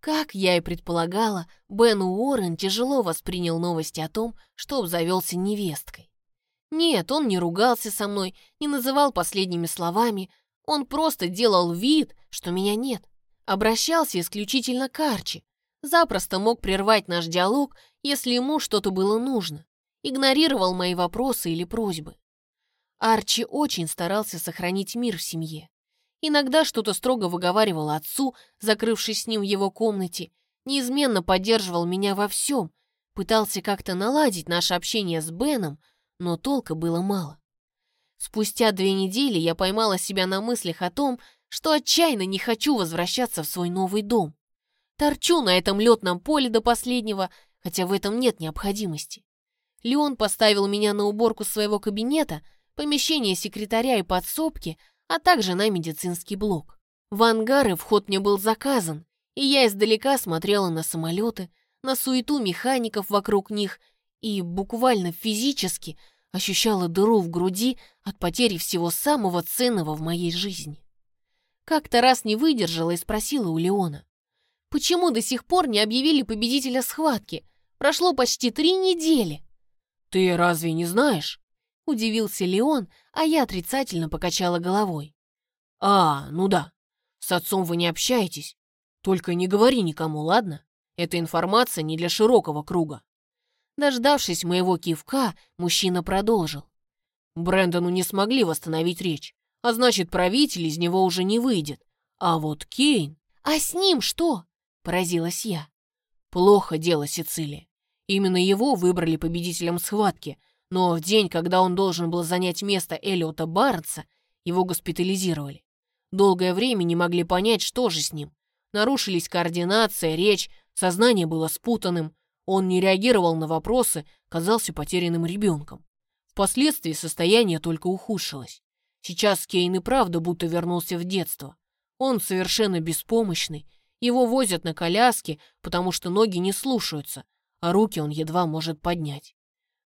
Как я и предполагала, Бен Уоррен тяжело воспринял новости о том, что обзавелся невесткой. Нет, он не ругался со мной, не называл последними словами, он просто делал вид, что меня нет. Обращался исключительно к Арчи. Запросто мог прервать наш диалог, если ему что-то было нужно. Игнорировал мои вопросы или просьбы. Арчи очень старался сохранить мир в семье. Иногда что-то строго выговаривал отцу, закрывшись с ним в его комнате, неизменно поддерживал меня во всем, пытался как-то наладить наше общение с Беном, но толка было мало. Спустя две недели я поймала себя на мыслях о том, что отчаянно не хочу возвращаться в свой новый дом. Торчу на этом летном поле до последнего, хотя в этом нет необходимости. Леон поставил меня на уборку своего кабинета, помещение секретаря и подсобки, а также на медицинский блок. В ангары вход мне был заказан, и я издалека смотрела на самолеты, на суету механиков вокруг них и буквально физически ощущала дыру в груди от потери всего самого ценного в моей жизни. Как-то раз не выдержала и спросила у Леона, почему до сих пор не объявили победителя схватки? Прошло почти три недели. «Ты разве не знаешь?» Удивился Леон, а я отрицательно покачала головой. «А, ну да. С отцом вы не общаетесь. Только не говори никому, ладно? Эта информация не для широкого круга». Дождавшись моего кивка, мужчина продолжил. Брэндону не смогли восстановить речь, а значит, правитель из него уже не выйдет. А вот Кейн... «А с ним что?» — поразилась я. Плохо дело Сицилии. Именно его выбрали победителем схватки — но в день, когда он должен был занять место Эллиота Барнса, его госпитализировали. Долгое время не могли понять, что же с ним. Нарушились координация, речь, сознание было спутанным, он не реагировал на вопросы, казался потерянным ребенком. Впоследствии состояние только ухудшилось. Сейчас Кейн и правда будто вернулся в детство. Он совершенно беспомощный, его возят на коляске, потому что ноги не слушаются, а руки он едва может поднять.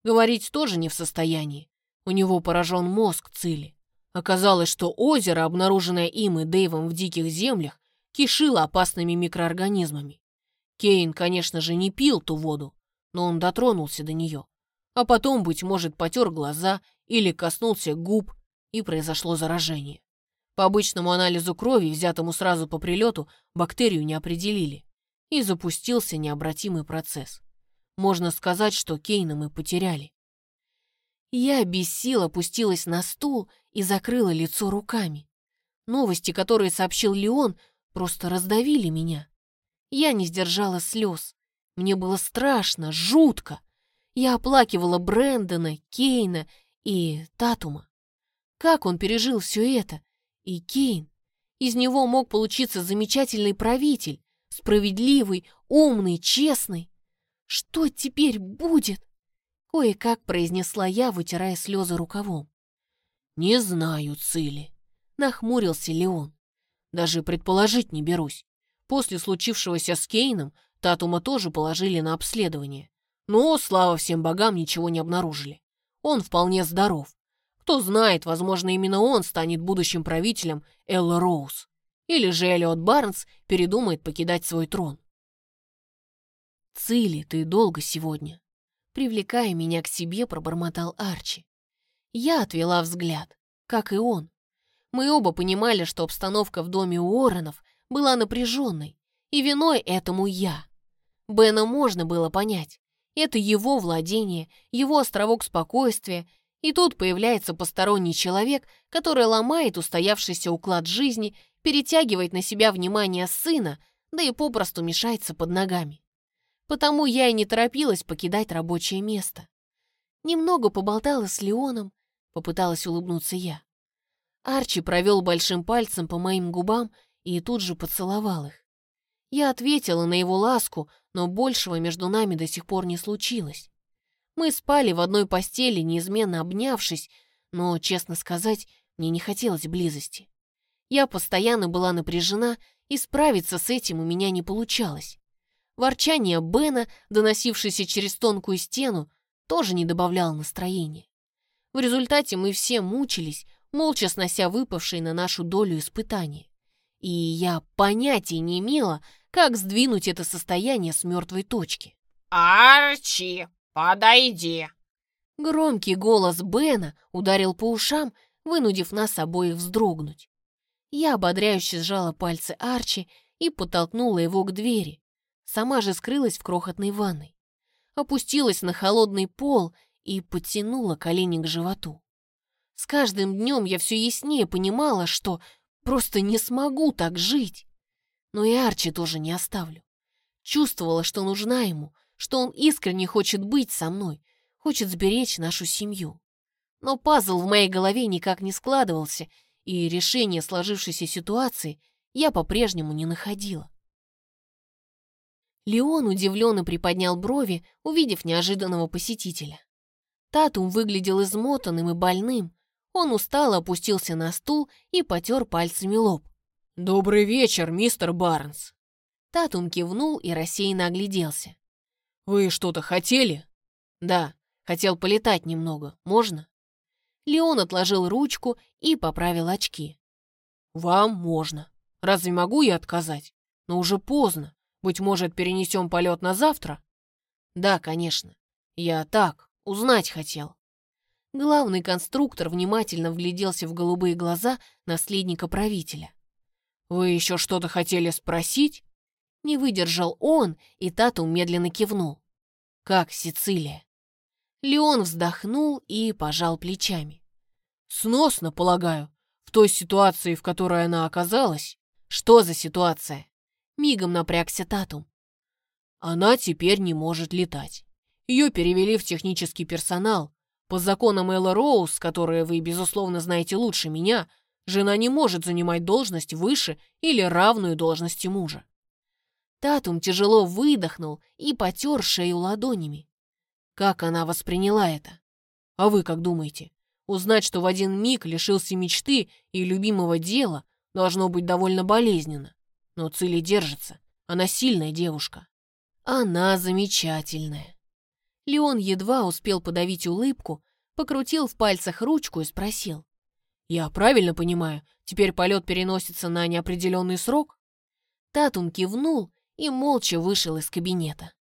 Говорить тоже не в состоянии. У него поражен мозг Цили. Оказалось, что озеро, обнаруженное им и Дэйвом в диких землях, кишило опасными микроорганизмами. Кейн, конечно же, не пил ту воду, но он дотронулся до нее. А потом, быть может, потер глаза или коснулся губ, и произошло заражение. По обычному анализу крови, взятому сразу по прилету, бактерию не определили, и запустился необратимый процесс. Можно сказать, что Кейна мы потеряли. Я без сил опустилась на стул и закрыла лицо руками. Новости, которые сообщил Леон, просто раздавили меня. Я не сдержала слез. Мне было страшно, жутко. Я оплакивала Брэндона, Кейна и Татума. Как он пережил все это? И Кейн. Из него мог получиться замечательный правитель, справедливый, умный, честный. Что теперь будет?» Кое-как произнесла я, вытирая слезы рукавом. «Не знаю, Цили», — нахмурился Леон. «Даже предположить не берусь. После случившегося с Кейном Татума тоже положили на обследование. Но, слава всем богам, ничего не обнаружили. Он вполне здоров. Кто знает, возможно, именно он станет будущим правителем Элла Роуз. Или же Эллиот Барнс передумает покидать свой трон. «Цили, ты долго сегодня?» Привлекая меня к себе, пробормотал Арчи. Я отвела взгляд, как и он. Мы оба понимали, что обстановка в доме Уорренов была напряженной, и виной этому я. Бена можно было понять. Это его владение, его островок спокойствия, и тут появляется посторонний человек, который ломает устоявшийся уклад жизни, перетягивает на себя внимание сына, да и попросту мешается под ногами. Потому я и не торопилась покидать рабочее место. Немного поболтала с Леоном, попыталась улыбнуться я. Арчи провел большим пальцем по моим губам и тут же поцеловал их. Я ответила на его ласку, но большего между нами до сих пор не случилось. Мы спали в одной постели, неизменно обнявшись, но, честно сказать, мне не хотелось близости. Я постоянно была напряжена, и справиться с этим у меня не получалось. Ворчание Бена, доносившееся через тонкую стену, тоже не добавляло настроения. В результате мы все мучились, молча снося выпавшие на нашу долю испытания. И я понятия не имела, как сдвинуть это состояние с мертвой точки. «Арчи, подойди!» Громкий голос Бена ударил по ушам, вынудив нас обоих вздрогнуть. Я ободряюще сжала пальцы Арчи и подтолкнула его к двери. Сама же скрылась в крохотной ванной. Опустилась на холодный пол и подтянула колени к животу. С каждым днем я все яснее понимала, что просто не смогу так жить. Но и Арчи тоже не оставлю. Чувствовала, что нужна ему, что он искренне хочет быть со мной, хочет сберечь нашу семью. Но пазл в моей голове никак не складывался, и решение сложившейся ситуации я по-прежнему не находила. Леон удивленно приподнял брови, увидев неожиданного посетителя. Татум выглядел измотанным и больным. Он устало опустился на стул и потер пальцами лоб. «Добрый вечер, мистер Барнс!» Татум кивнул и рассеянно огляделся. «Вы что-то хотели?» «Да, хотел полетать немного. Можно?» Леон отложил ручку и поправил очки. «Вам можно. Разве могу я отказать? Но уже поздно. Быть может, перенесем полет на завтра?» «Да, конечно. Я так, узнать хотел». Главный конструктор внимательно вгляделся в голубые глаза наследника правителя. «Вы еще что-то хотели спросить?» Не выдержал он, и Тату медленно кивнул. «Как Сицилия?» Леон вздохнул и пожал плечами. «Сносно, полагаю, в той ситуации, в которой она оказалась». «Что за ситуация?» Мигом напрягся Татум. «Она теперь не может летать. Ее перевели в технический персонал. По законам Элла Роуз, которые вы, безусловно, знаете лучше меня, жена не может занимать должность выше или равную должности мужа. Татум тяжело выдохнул и потер шею ладонями. Как она восприняла это? А вы как думаете? Узнать, что в один миг лишился мечты и любимого дела, должно быть довольно болезненно. Но Цили держится. Она сильная девушка. Она замечательная. Леон едва успел подавить улыбку, покрутил в пальцах ручку и спросил. «Я правильно понимаю, теперь полет переносится на неопределенный срок?» Татум кивнул и молча вышел из кабинета.